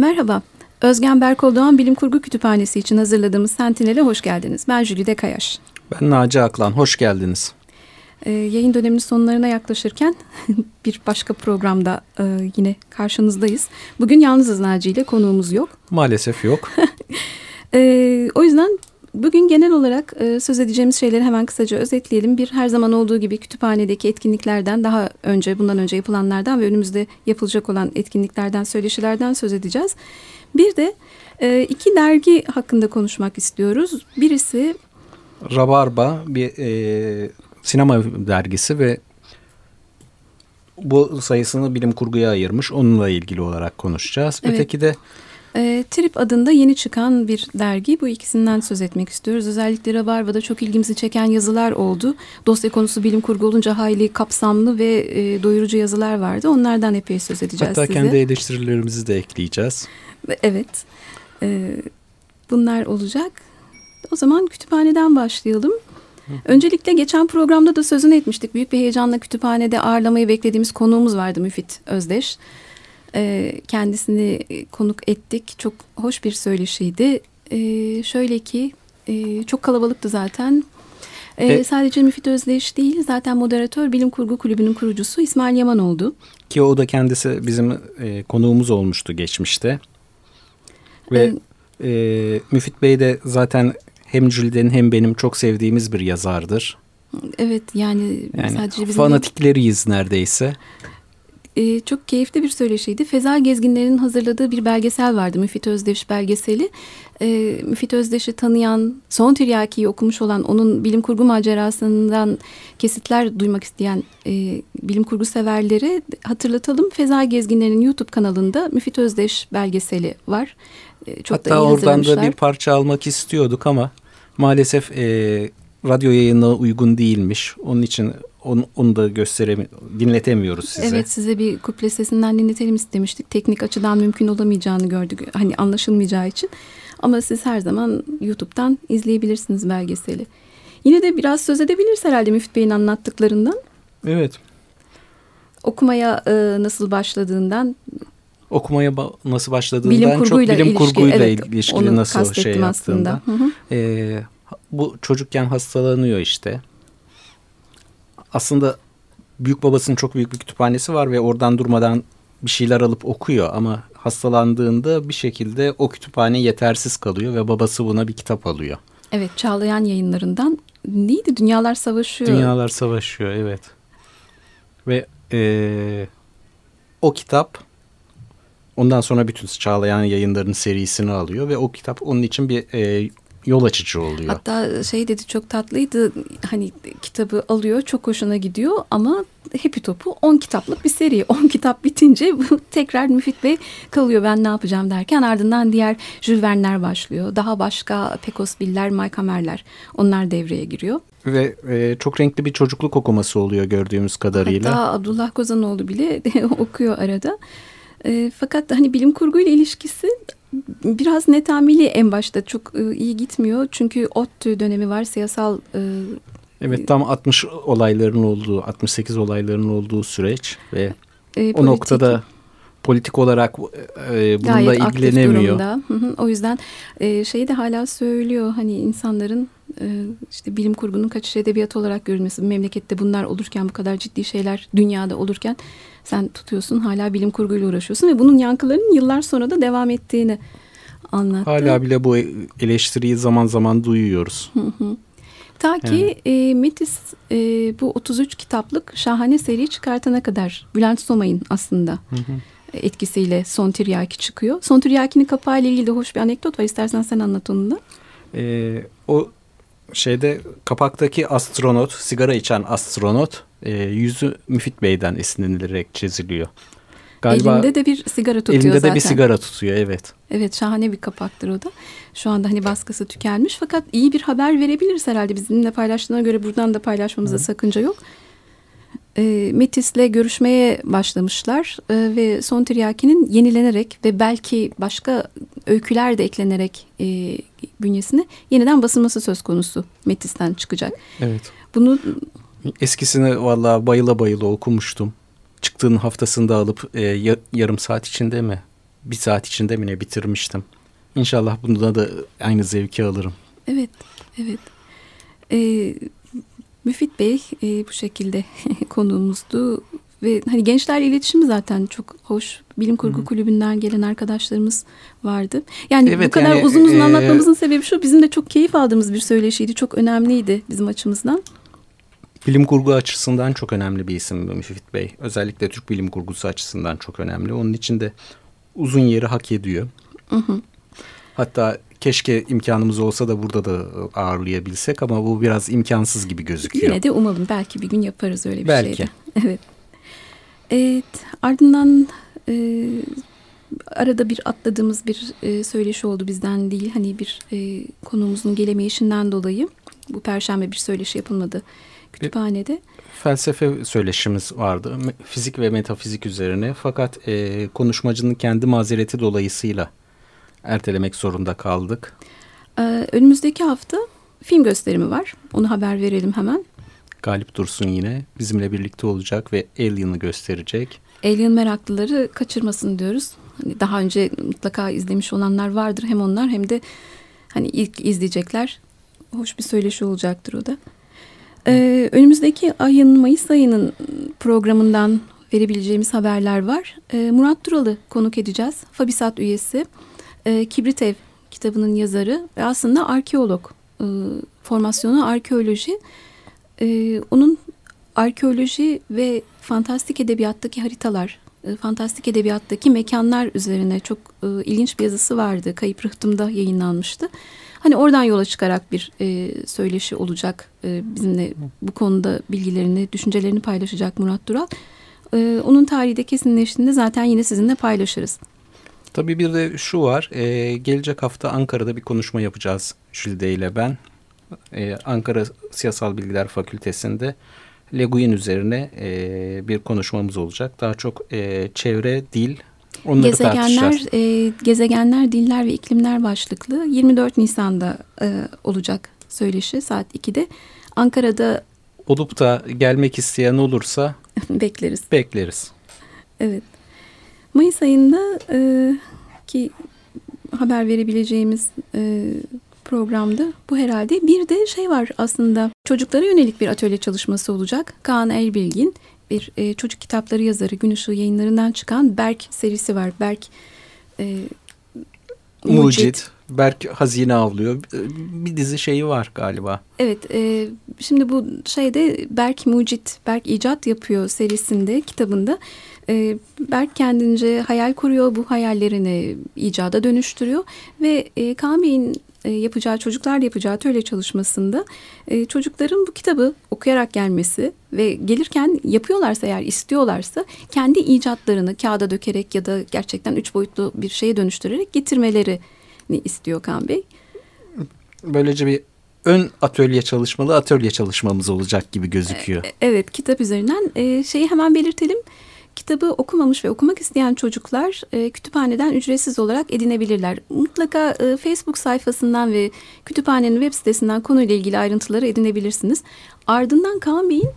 Merhaba, Özgen Berkol Doğan Bilim Kurgu Kütüphanesi için hazırladığımız Sentinel'e hoş geldiniz. Ben Jülide Kayaş. Ben Naci Aklan, hoş geldiniz. Ee, yayın döneminin sonlarına yaklaşırken bir başka programda e, yine karşınızdayız. Bugün yalnızız Naci ile konuğumuz yok. Maalesef yok. e, o yüzden bugün genel olarak e, söz edeceğimiz şeyleri hemen kısaca özetleyelim. Bir her zaman olduğu gibi kütüphanedeki etkinliklerden daha önce bundan önce yapılanlardan ve önümüzde yapılacak olan etkinliklerden söyleşilerden söz edeceğiz. Bir de e, iki dergi hakkında konuşmak istiyoruz. Birisi Rabarba bir e, sinema dergisi ve bu sayısını bilim kurguya ayırmış. Onunla ilgili olarak konuşacağız. Evet. Öteki de e, Trip adında yeni çıkan bir dergi. Bu ikisinden söz etmek istiyoruz. Özellikle Rabarba'da çok ilgimizi çeken yazılar oldu. Dosya konusu bilim kurgu olunca hayli kapsamlı ve e, doyurucu yazılar vardı. Onlardan epey söz edeceğiz Hatta size. kendi eleştirilerimizi de ekleyeceğiz. Evet. E, bunlar olacak. O zaman kütüphaneden başlayalım. Öncelikle geçen programda da sözünü etmiştik. Büyük bir heyecanla kütüphanede ağırlamayı beklediğimiz konuğumuz vardı Müfit Özdeş. Ee, kendisini konuk ettik. Çok hoş bir söyleşiydi. Ee, şöyle ki e, çok kalabalıktı zaten. Ee, e, sadece Müfit Özdeş değil zaten moderatör Bilim Kurgu Kulübü'nün kurucusu İsmail Yaman oldu. Ki o da kendisi bizim e, konuğumuz olmuştu geçmişte. Ve e, e, Müfit Bey de zaten hem Jülden'in hem benim çok sevdiğimiz bir yazardır. Evet yani, yani sadece bizim fanatikleriyiz neredeyse. Ee, çok keyifli bir söyleşiydi. Feza Gezginler'in hazırladığı bir belgesel vardı. Müfit Özdeş belgeseli. Ee, Müfit Özdeş'i tanıyan, Son Tiryaki'yi okumuş olan, onun bilim kurgu macerasından kesitler duymak isteyen e, bilim kurgu severleri hatırlatalım. Feza Gezginler'in YouTube kanalında Müfit Özdeş belgeseli var. E, çok Hatta da iyi oradan da bir parça almak istiyorduk ama maalesef e, radyo yayına uygun değilmiş. Onun için onu, onu da gösteremi dinletemiyoruz size. Evet size bir kuple sesinden dinletelim istemiştik. Teknik açıdan mümkün olamayacağını gördük. Hani anlaşılmayacağı için. Ama siz her zaman YouTube'dan izleyebilirsiniz belgeseli. Yine de biraz söz edebiliriz herhalde Müftü Bey'in anlattıklarından. Evet. Okumaya e, nasıl başladığından okumaya ba nasıl başladığından bilim çok bilim ilişki, kurguyla evet, ilişkili nasıl şey yaptığında. Hı hı. E, bu çocukken hastalanıyor işte. Aslında büyük babasının çok büyük bir kütüphanesi var ve oradan durmadan bir şeyler alıp okuyor ama hastalandığında bir şekilde o kütüphane yetersiz kalıyor ve babası buna bir kitap alıyor. Evet Çağlayan yayınlarından neydi? Dünyalar Savaşıyor. Dünyalar Savaşıyor evet. Ve e, o kitap ondan sonra bütün Çağlayan yayınlarının serisini alıyor ve o kitap onun için bir e, yol açıcı oluyor. Hatta şey dedi çok tatlıydı hani kitabı alıyor çok hoşuna gidiyor ama Happy Top'u 10 kitaplık bir seri. 10 kitap bitince tekrar Müfit Bey kalıyor ben ne yapacağım derken ardından diğer Jules Verne'ler başlıyor. Daha başka Pecos Bill'ler, Mike Hammer'ler onlar devreye giriyor. Ve e, çok renkli bir çocukluk okuması oluyor gördüğümüz kadarıyla. Hatta Abdullah Kozanoğlu bile okuyor arada. E, fakat hani bilim kurguyla ilişkisi biraz netameli en başta çok e, iyi gitmiyor. Çünkü ODTÜ dönemi var siyasal... E, evet tam 60 olayların olduğu 68 olayların olduğu süreç ve e, o noktada politik olarak e, bununla Gayet ilgilenemiyor. Hı hı. O yüzden e, şeyi de hala söylüyor hani insanların e, işte bilim kurgunun kaçış edebiyatı olarak görülmesi. Memlekette bunlar olurken bu kadar ciddi şeyler dünyada olurken sen tutuyorsun hala bilim kurguyla uğraşıyorsun ve bunun yankılarının yıllar sonra da devam ettiğini anlattı. Hala bile bu eleştiriyi zaman zaman duyuyoruz. Ta ki yani. e, Metis e, bu 33 kitaplık şahane seri çıkartana kadar Bülent Somay'ın aslında hı hı. etkisiyle Son Tiryaki çıkıyor. Son Tiryaki'nin kapağı ile ilgili de hoş bir anekdot var. İstersen sen anlat onu da. E, o şeyde kapaktaki astronot, sigara içen astronot e, yüzü Müfit Bey'den esinlenilerek çiziliyor. Galiba elinde de bir sigara tutuyor elinde zaten. Elinde de bir sigara tutuyor evet. Evet şahane bir kapaktır o da. Şu anda hani baskısı tükenmiş fakat iyi bir haber verebiliriz herhalde. Bizimle paylaştığına göre buradan da paylaşmamıza Hı. sakınca yok. E, Metis'le görüşmeye başlamışlar e, ve Son Tiryaki'nin yenilenerek ve belki başka öyküler de eklenerek e, bünyesine yeniden basılması söz konusu Metis'ten çıkacak. Evet. Bunu eskisini valla bayıla bayıla okumuştum. Çıktığın haftasında alıp e, yarım saat içinde mi? bir saat içinde mi ne bitirmiştim. İnşallah bunda da aynı zevki alırım. Evet, evet. Ee, Müfit Bey e, bu şekilde konuğumuzdu ve hani gençlerle iletişimi zaten çok hoş. Bilim Kurgu Hı. Kulübü'nden gelen arkadaşlarımız vardı. Yani evet, bu kadar yani, uzun uzun e, anlatmamızın sebebi şu. Bizim de çok keyif aldığımız bir söyleşiydi. Çok önemliydi bizim açımızdan. Bilim kurgu açısından çok önemli bir isim Müfit Bey. Özellikle Türk bilim kurgusu açısından çok önemli. Onun için de uzun yeri hak ediyor. Hı hı. Hatta keşke imkanımız olsa da burada da ağırlayabilsek ama bu biraz imkansız gibi gözüküyor. Yine de umalım belki bir gün yaparız öyle bir belki. şeyde. Evet. Evet ardından e, arada bir atladığımız bir e, söyleşi oldu bizden değil. Hani bir e, konuğumuzun gelemeyişinden dolayı bu perşembe bir söyleşi yapılmadı kütüphanede. Felsefe söyleşimiz vardı. Fizik ve metafizik üzerine. Fakat e, konuşmacının kendi mazereti dolayısıyla ertelemek zorunda kaldık. Ee, önümüzdeki hafta film gösterimi var. Onu haber verelim hemen. Galip Dursun yine bizimle birlikte olacak ve Alien'ı gösterecek. Alien meraklıları kaçırmasın diyoruz. Hani daha önce mutlaka izlemiş olanlar vardır hem onlar hem de hani ilk izleyecekler. Hoş bir söyleşi olacaktır o da. Ee, önümüzdeki ayın Mayıs ayının programından verebileceğimiz haberler var. Ee, Murat Duralı konuk edeceğiz. Fabisat üyesi. Ee, Kibrit Ev kitabının yazarı ve aslında arkeolog. Ee, formasyonu arkeoloji. Ee, onun arkeoloji ve fantastik edebiyattaki haritalar, e, fantastik edebiyattaki mekanlar üzerine çok e, ilginç bir yazısı vardı. Kayıp Rıhtım'da yayınlanmıştı. Hani oradan yola çıkarak bir e, söyleşi olacak. E, bizimle bu konuda bilgilerini, düşüncelerini paylaşacak Murat Dural. E, onun tarihi de kesinleştiğinde zaten yine sizinle paylaşırız. Tabii bir de şu var. E, gelecek hafta Ankara'da bir konuşma yapacağız Jülde ile ben. E, Ankara Siyasal Bilgiler Fakültesi'nde Le Guin üzerine e, bir konuşmamız olacak. Daha çok e, çevre, dil, Onları gezegenler, e, gezegenler, diller ve iklimler başlıklı 24 Nisan'da e, olacak söyleşi saat 2'de. Ankara'da olup da gelmek isteyen olursa bekleriz. Bekleriz. Evet. Mayıs ayında e, ki haber verebileceğimiz e, programda bu herhalde. Bir de şey var aslında çocuklara yönelik bir atölye çalışması olacak. Kaan Elbilgin bir e, çocuk kitapları yazarı Gün Işığı yayınlarından çıkan Berk serisi var. Berk e, Mucit. Mucit. Berk hazine avlıyor. Bir dizi şeyi var galiba. Evet. E, şimdi bu şeyde Berk Mucit, Berk icat yapıyor serisinde, kitabında. E, Berk kendince hayal kuruyor. Bu hayallerini icada dönüştürüyor. Ve e, Kaan Bey'in e, yapacağı çocuklarla yapacağı atölye çalışmasında e, çocukların bu kitabı okuyarak gelmesi ve gelirken yapıyorlarsa eğer istiyorlarsa kendi icatlarını kağıda dökerek ya da gerçekten üç boyutlu bir şeye dönüştürerek getirmelerini istiyor Kan Bey. Böylece bir ön atölye çalışmalı atölye çalışmamız olacak gibi gözüküyor. E, evet kitap üzerinden şeyi hemen belirtelim. Kitabı okumamış ve okumak isteyen çocuklar e, kütüphaneden ücretsiz olarak edinebilirler. Mutlaka e, Facebook sayfasından ve kütüphanenin web sitesinden konuyla ilgili ayrıntıları edinebilirsiniz. Ardından Kaan Bey'in,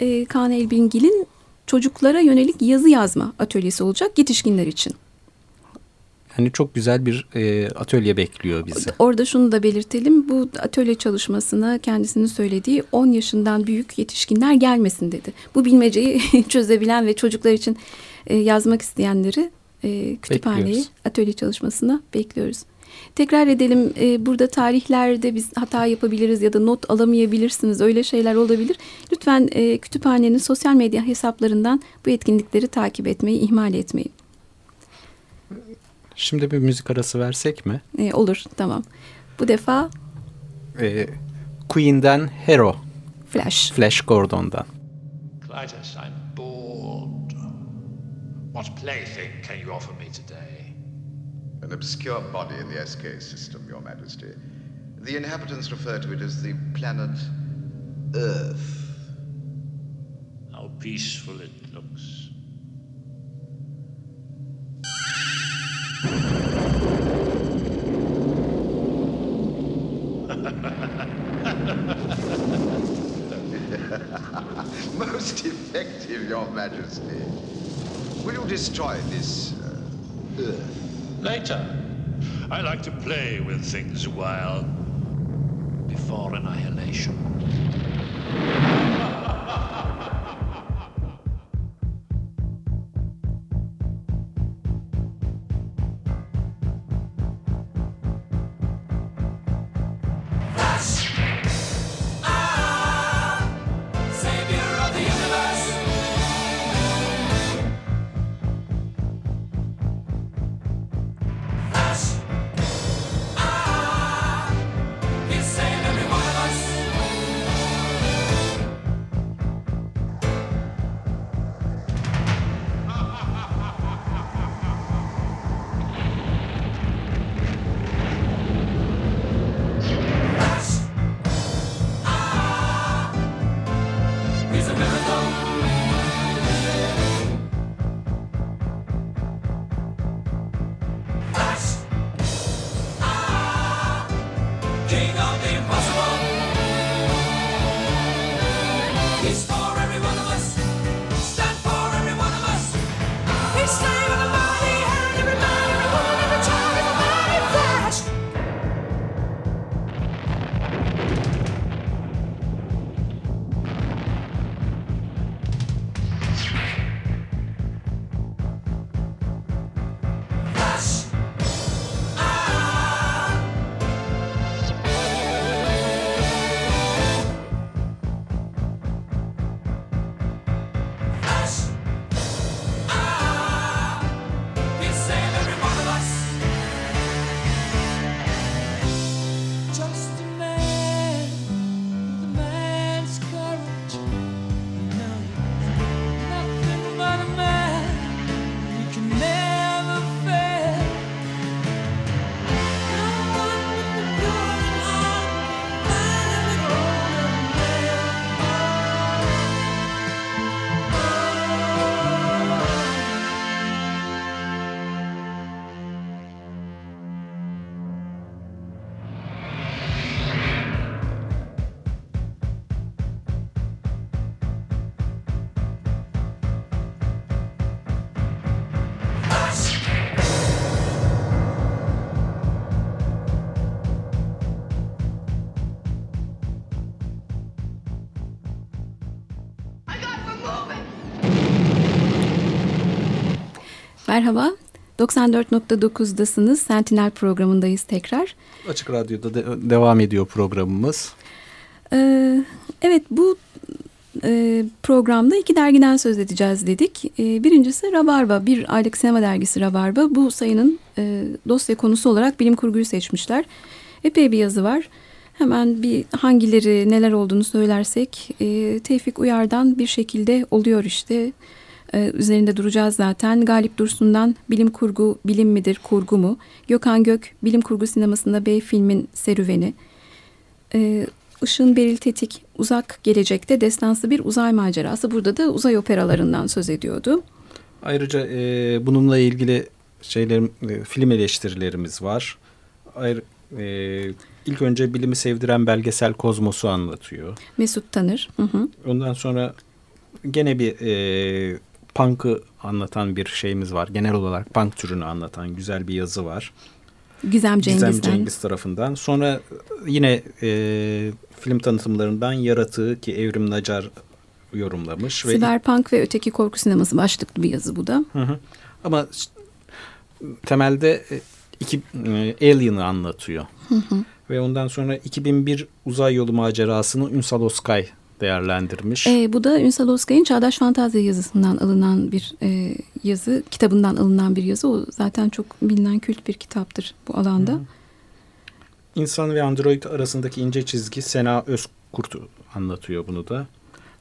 e, Kaan Elbingil'in çocuklara yönelik yazı yazma atölyesi olacak yetişkinler için. Hani çok güzel bir e, atölye bekliyor bizi. Orada şunu da belirtelim. Bu atölye çalışmasına kendisinin söylediği 10 yaşından büyük yetişkinler gelmesin dedi. Bu bilmeceyi çözebilen ve çocuklar için e, yazmak isteyenleri e, kütüphaneye, atölye çalışmasına bekliyoruz. Tekrar edelim e, burada tarihlerde biz hata yapabiliriz ya da not alamayabilirsiniz öyle şeyler olabilir. Lütfen e, kütüphanenin sosyal medya hesaplarından bu etkinlikleri takip etmeyi ihmal etmeyin. Şimdi bir müzik arası versek mi? Ee, olur tamam. Bu defa ee, Queen'den Hero. Flash. Flash Gordon'dan. Clytus, I'm bored. What plaything can you offer me today? An obscure body in the SK system, Your Majesty. The inhabitants refer to it as the planet Earth. How peaceful it looks. Most effective, Your Majesty. Will you destroy this uh, Earth? Later. I like to play with things a while before annihilation. Merhaba, 94.9'dasınız. Sentinel programındayız tekrar. Açık Radyo'da de devam ediyor programımız. Ee, evet, bu e, programda iki dergiden söz edeceğiz dedik. E, birincisi Rabarba, bir aylık sinema dergisi Rabarba. Bu sayının e, dosya konusu olarak bilim kurguyu seçmişler. Epey bir yazı var. Hemen bir hangileri neler olduğunu söylersek e, Tevfik Uyar'dan bir şekilde oluyor işte e, üzerinde duracağız zaten. Galip Dursun'dan bilim kurgu bilim midir kurgu mu? Gökhan Gök bilim kurgu sinemasında Bey filmin serüveni. E, Işın Beril Tetik uzak gelecekte destansı bir uzay macerası. Burada da uzay operalarından söz ediyordu. Ayrıca e, bununla ilgili şeylerim e, film eleştirilerimiz var. Ayrı, e, ilk önce bilimi sevdiren belgesel Kozmos'u anlatıyor. Mesut Tanır. Hı hı. Ondan sonra gene bir e, punk'ı anlatan bir şeyimiz var. Genel olarak punk türünü anlatan güzel bir yazı var. Gizem Cengiz'den. Gizem Cengiz tarafından. Sonra yine e, film tanıtımlarından Yaratığı ki Evrim Nacar yorumlamış. Siberpunk ve, ve Öteki Korku Sineması başlıklı bir yazı bu da. Hı hı. Ama temelde e, iki e, Alien'ı anlatıyor. Hı hı. Ve ondan sonra 2001 uzay yolu macerasını Ünsal Oskay değerlendirmiş. E, bu da Ünsal Oskay'ın Çağdaş Fantazya yazısından alınan bir e, yazı, kitabından alınan bir yazı. O zaten çok bilinen kült bir kitaptır bu alanda. Hı. İnsan ve android arasındaki ince çizgi Sena Özkurt'u anlatıyor bunu da.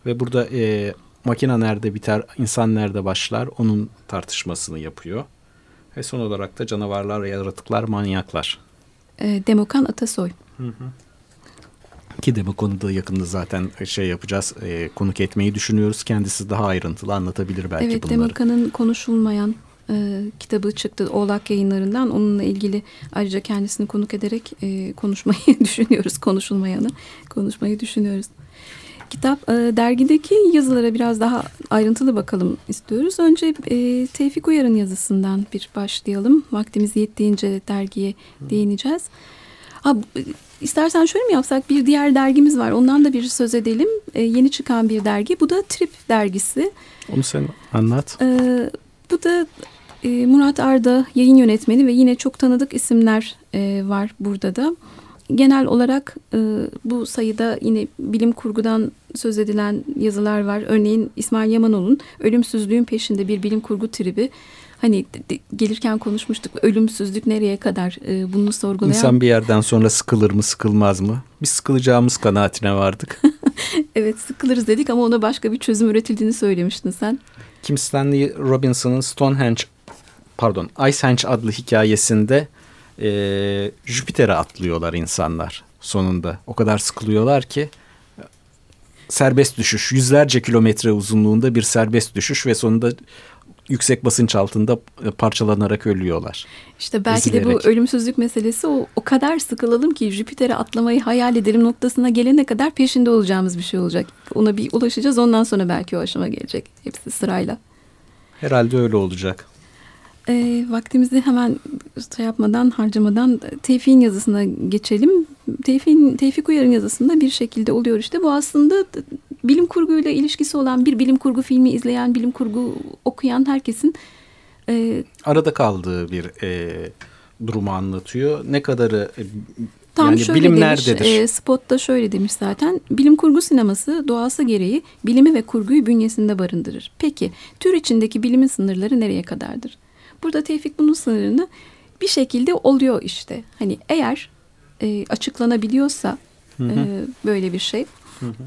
Ve burada e, makine nerede biter, insan nerede başlar onun tartışmasını yapıyor. Ve son olarak da canavarlar, yaratıklar, manyaklar. E, Demokan Atasoy. Hı hı. Ki de bu konuda yakında zaten şey yapacağız, e, konuk etmeyi düşünüyoruz. Kendisi daha ayrıntılı anlatabilir belki evet, bunları. Evet, Demokan'ın konuşulmayan e, kitabı çıktı Oğlak yayınlarından. Onunla ilgili ayrıca kendisini konuk ederek e, konuşmayı düşünüyoruz. Konuşulmayanı konuşmayı düşünüyoruz. kitap. E, dergideki yazılara biraz daha ayrıntılı bakalım istiyoruz. Önce e, Tevfik Uyar'ın yazısından bir başlayalım. Vaktimiz yettiğince dergiye değineceğiz. Ha, istersen şöyle mi yapsak? Bir diğer dergimiz var. Ondan da bir söz edelim. E, yeni çıkan bir dergi. Bu da Trip dergisi. Onu sen anlat. E, bu da e, Murat Arda yayın yönetmeni ve yine çok tanıdık isimler e, var burada da. Genel olarak e, bu sayıda yine bilim kurgudan söz edilen yazılar var. Örneğin İsmail Yamanoğlu'nun Ölümsüzlüğün Peşinde bir bilim kurgu tribi. Hani gelirken konuşmuştuk ölümsüzlük nereye kadar e, bunu sorgulayan. İnsan bir yerden sonra sıkılır mı sıkılmaz mı? Biz sıkılacağımız kanaatine vardık. evet sıkılırız dedik ama ona başka bir çözüm üretildiğini söylemiştin sen. Kim Stanley Robinson'ın Stonehenge pardon Icehenge adlı hikayesinde e, Jüpiter'e atlıyorlar insanlar sonunda. O kadar sıkılıyorlar ki serbest düşüş yüzlerce kilometre uzunluğunda bir serbest düşüş ve sonunda yüksek basınç altında parçalanarak ölüyorlar. İşte belki Ezilerek. de bu ölümsüzlük meselesi o, o kadar sıkılalım ki Jüpiter'e atlamayı hayal edelim noktasına gelene kadar peşinde olacağımız bir şey olacak. Ona bir ulaşacağız ondan sonra belki o aşama gelecek hepsi sırayla. Herhalde öyle olacak. E, vaktimizi hemen şey yapmadan, harcamadan Tevfik'in yazısına geçelim. Tevfik'in, Tevfik Uyar'ın yazısında bir şekilde oluyor işte. Bu aslında bilim kurguyla ilişkisi olan bir bilim kurgu filmi izleyen, bilim kurgu okuyan herkesin... E, Arada kaldığı bir e, durumu anlatıyor. Ne kadarı... E, Tam yani şöyle bilim demiş, nerededir? E, Spot'ta şöyle demiş zaten. Bilim kurgu sineması doğası gereği bilimi ve kurguyu bünyesinde barındırır. Peki tür içindeki bilimin sınırları nereye kadardır? Burada Tevfik bunun sınırını bir şekilde oluyor işte. Hani eğer e, açıklanabiliyorsa hı hı. E, böyle bir şey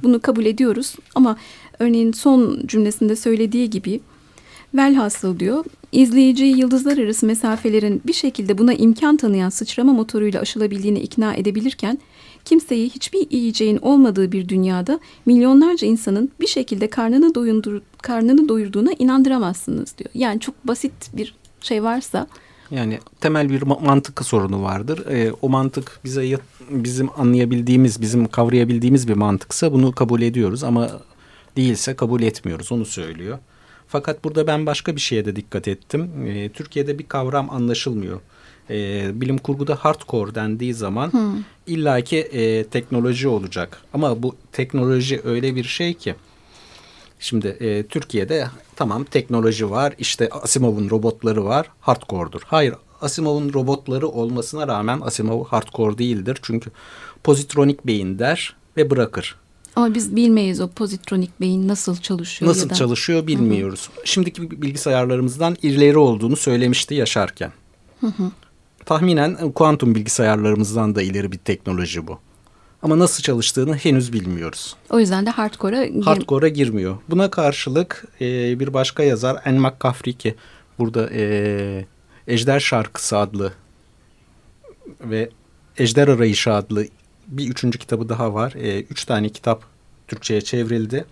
bunu kabul ediyoruz. Ama örneğin son cümlesinde söylediği gibi velhasıl diyor izleyiciyi yıldızlar arası mesafelerin bir şekilde buna imkan tanıyan sıçrama motoruyla aşılabildiğini ikna edebilirken kimseyi hiçbir yiyeceğin olmadığı bir dünyada milyonlarca insanın bir şekilde karnını doyundur karnını doyurduğuna inandıramazsınız diyor. Yani çok basit bir şey varsa yani temel bir mantık sorunu vardır. E, o mantık bize bizim anlayabildiğimiz, bizim kavrayabildiğimiz bir mantıksa bunu kabul ediyoruz ama değilse kabul etmiyoruz. Onu söylüyor. Fakat burada ben başka bir şeye de dikkat ettim. E, Türkiye'de bir kavram anlaşılmıyor. E, bilim kurguda hardcore dendiği zaman hmm. illaki e, teknoloji olacak. Ama bu teknoloji öyle bir şey ki Şimdi e, Türkiye'de tamam teknoloji var işte Asimov'un robotları var hardcore'dur. Hayır Asimov'un robotları olmasına rağmen Asimov hardcore değildir. Çünkü pozitronik beyin der ve bırakır. Ama biz bilmeyiz o pozitronik beyin nasıl çalışıyor. Nasıl ya da... çalışıyor bilmiyoruz. Hı hı. Şimdiki bilgisayarlarımızdan ileri olduğunu söylemişti yaşarken. Hı hı. Tahminen kuantum bilgisayarlarımızdan da ileri bir teknoloji bu. Ama nasıl çalıştığını henüz bilmiyoruz. O yüzden de hardcore'a gir hardcore'a girmiyor. Buna karşılık e, bir başka yazar Anne McCaffrey ki burada e, Ejder Şarkısı adlı ve Ejder Arayışı adlı bir üçüncü kitabı daha var. E, üç tane kitap Türkçe'ye çevrildi.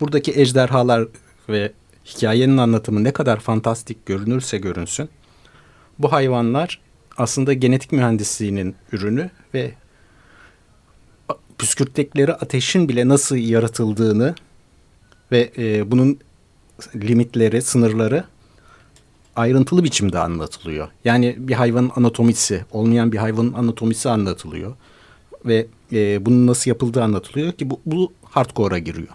Buradaki ejderhalar ve hikayenin anlatımı ne kadar fantastik görünürse görünsün. Bu hayvanlar aslında genetik mühendisliğinin ürünü ve püskürttekleri ateşin bile nasıl yaratıldığını ve e, bunun limitleri, sınırları ayrıntılı biçimde anlatılıyor. Yani bir hayvanın anatomisi, olmayan bir hayvanın anatomisi anlatılıyor. Ve e, bunun nasıl yapıldığı anlatılıyor ki bu, bu hardcore'a giriyor.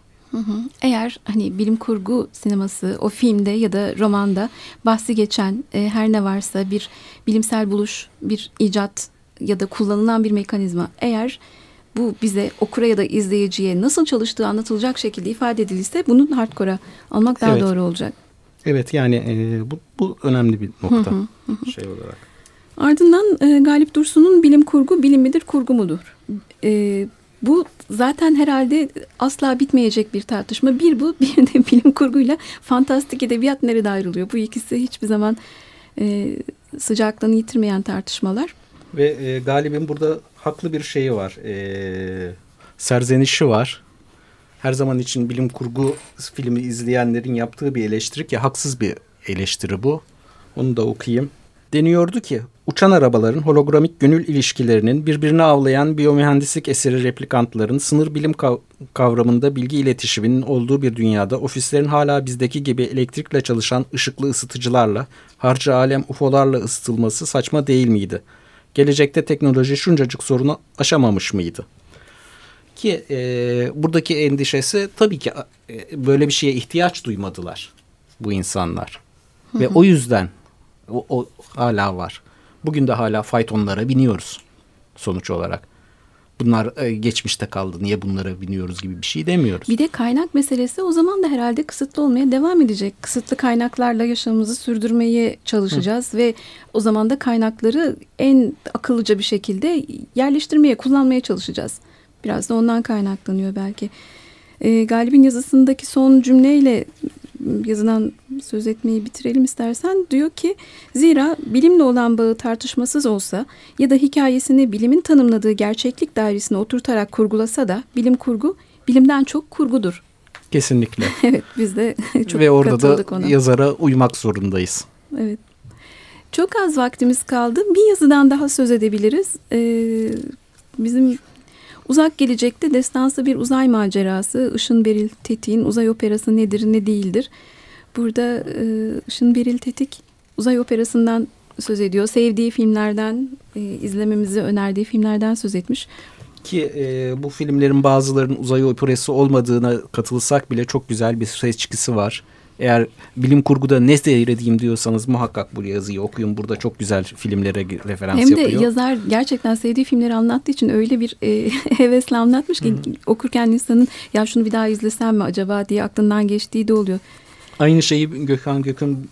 Eğer hani bilim kurgu sineması o filmde ya da romanda bahsi geçen e, her ne varsa bir bilimsel buluş, bir icat ya da kullanılan bir mekanizma eğer bu bize okura ya da izleyiciye nasıl çalıştığı anlatılacak şekilde ifade edilirse bunun hardcore'a almak daha evet. doğru olacak. Evet yani e, bu, bu önemli bir nokta hı hı, hı. şey olarak. Ardından e, Galip Dursun'un bilim kurgu bilim midir kurgu mudur? E, bu zaten herhalde asla bitmeyecek bir tartışma. Bir bu bir de bilim kurguyla fantastik edebiyat nerede ayrılıyor? Bu ikisi hiçbir zaman e, sıcaklığını yitirmeyen tartışmalar. Ve e, Galip'in burada haklı bir şeyi var. E, serzenişi var. Her zaman için bilim kurgu filmi izleyenlerin yaptığı bir eleştiri ki haksız bir eleştiri bu. Onu da okuyayım. Deniyordu ki uçan arabaların hologramik gönül ilişkilerinin birbirini avlayan biyomühendislik eseri replikantların sınır bilim kav kavramında bilgi iletişiminin olduğu bir dünyada ofislerin hala bizdeki gibi elektrikle çalışan ışıklı ısıtıcılarla harcı alem UFO'larla ısıtılması saçma değil miydi? Gelecekte teknoloji şuncacık sorunu aşamamış mıydı? Ki e, buradaki endişesi tabii ki e, böyle bir şeye ihtiyaç duymadılar bu insanlar. Hı hı. Ve o yüzden o, o hala var. Bugün de hala faytonlara biniyoruz sonuç olarak. Bunlar e, geçmişte kaldı. Niye bunlara biniyoruz gibi bir şey demiyoruz. Bir de kaynak meselesi o zaman da herhalde kısıtlı olmaya devam edecek. Kısıtlı kaynaklarla yaşamımızı sürdürmeye çalışacağız Hı. ve o zaman da kaynakları en akıllıca bir şekilde yerleştirmeye, kullanmaya çalışacağız. Biraz da ondan kaynaklanıyor belki. E, Galip'in yazısındaki son cümleyle yazıdan söz etmeyi bitirelim istersen. Diyor ki zira bilimle olan bağı tartışmasız olsa ya da hikayesini bilimin tanımladığı gerçeklik dairesine oturtarak kurgulasa da bilim kurgu bilimden çok kurgudur. Kesinlikle. evet biz de çok Ve orada da ona. yazara uymak zorundayız. Evet. Çok az vaktimiz kaldı. Bir yazıdan daha söz edebiliriz. Ee, bizim Uzak gelecekte destansı bir uzay macerası. Işın Beril Tetik'in uzay operası nedir ne değildir. Burada e, Işın Beril Tetik uzay operasından söz ediyor. Sevdiği filmlerden, e, izlememizi önerdiği filmlerden söz etmiş. Ki e, bu filmlerin bazılarının uzay operası olmadığına katılsak bile çok güzel bir seçkisi var. Eğer bilim kurguda ne seyredeyim diyorsanız muhakkak bu yazıyı okuyun. Burada çok güzel filmlere referans Hem yapıyor. Hem de yazar gerçekten sevdiği filmleri anlattığı için öyle bir e, hevesle anlatmış ki hmm. okurken insanın ya şunu bir daha izlesem mi acaba diye aklından geçtiği de oluyor. Aynı şeyi Gökhan Gök'ün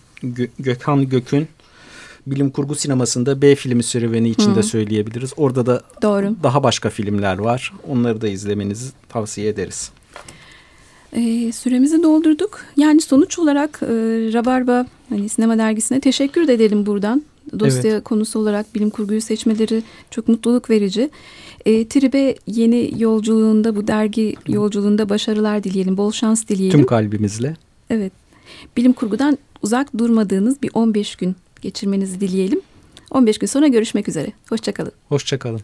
Gökhan Gök'ün bilim kurgu sinemasında B filmi serüveni içinde hmm. söyleyebiliriz. Orada da Doğru. daha başka filmler var. Onları da izlemenizi tavsiye ederiz. E, süremizi doldurduk. Yani sonuç olarak e, Rabarba hani sinema dergisine teşekkür edelim buradan. Dosya evet. konusu olarak bilim kurguyu seçmeleri çok mutluluk verici. E, Tribe yeni yolculuğunda bu dergi yolculuğunda başarılar dileyelim. Bol şans dileyelim. Tüm kalbimizle. Evet. Bilim kurgudan uzak durmadığınız bir 15 gün geçirmenizi dileyelim. 15 gün sonra görüşmek üzere. Hoşçakalın. Hoşçakalın.